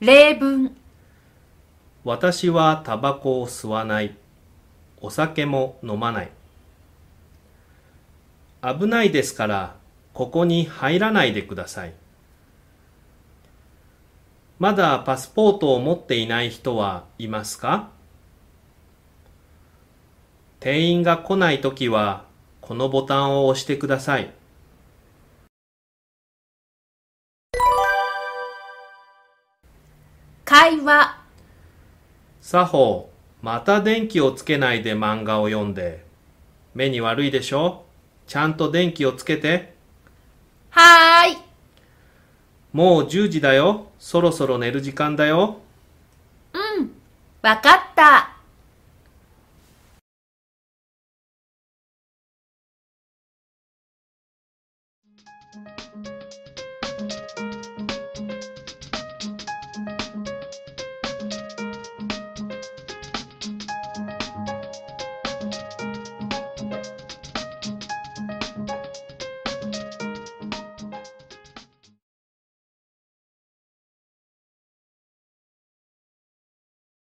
例文私はタバコを吸わない。お酒も飲まない。危ないですから、ここに入らないでください。まだパスポートを持っていない人はいますか？店員が来ないときは、このボタンを押してください。会話作法、また電気をつけないで漫画を読んで。目に悪いでしょ？ちゃんと電気をつけて。はーいもう10時だよ。そろそろ寝る時間だよ。うんわかった「